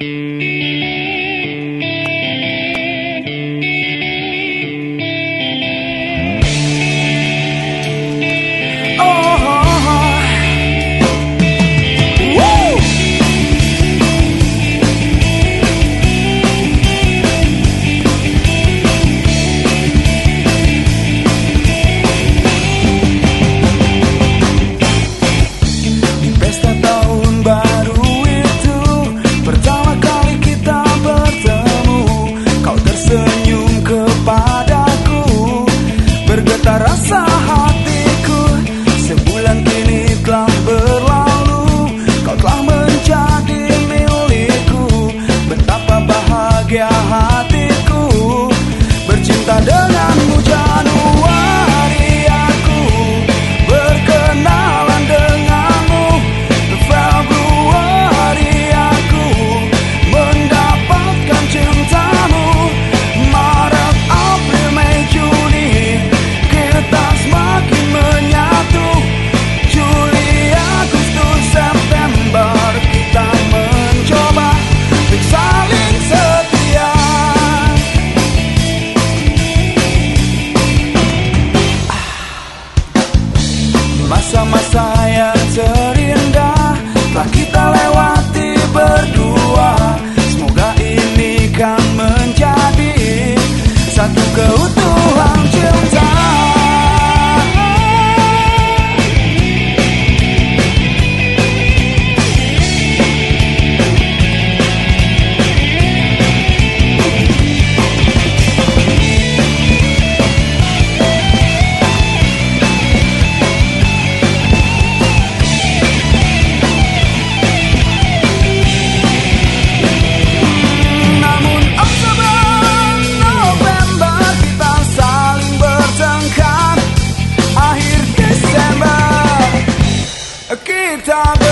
you Rafa Keep time.